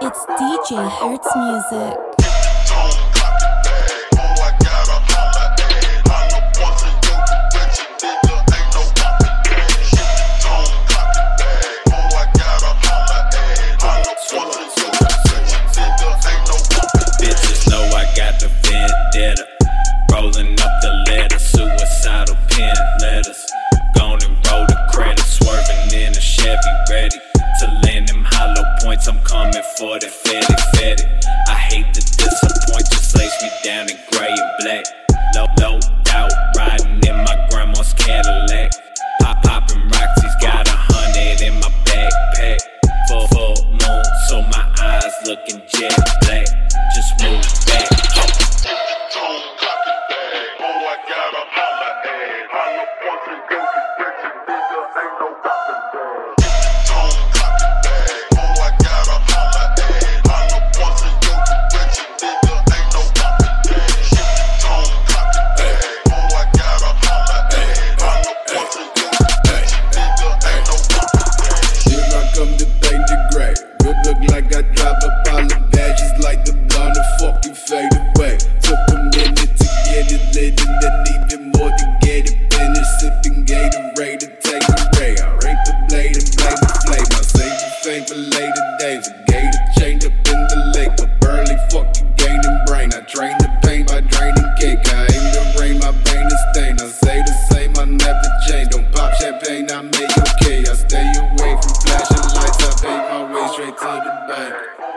It's DJ Hertz Music. coming for the fatty, fatty. I hate to disappoint, just lace me down in gray and black. No, no doubt, riding in my grandma's Cadillac. Pop, popping Roxy's got a hundred in my backpack. Full, full moon, so my eyes looking jet black. Just move. sitting there needing more to get it finished. Sipping Gatorade to take a ray. I rape the blade and blame the flame. I save the fame for later days. A gator chained up in the lake. A burly fucking gaining brain. I drain the pain by draining cake. I aim to rain, my brain is stained. I say the same, I never change. Don't pop champagne, I make okay. I stay away from flashing lights. I pay my way straight to the bank.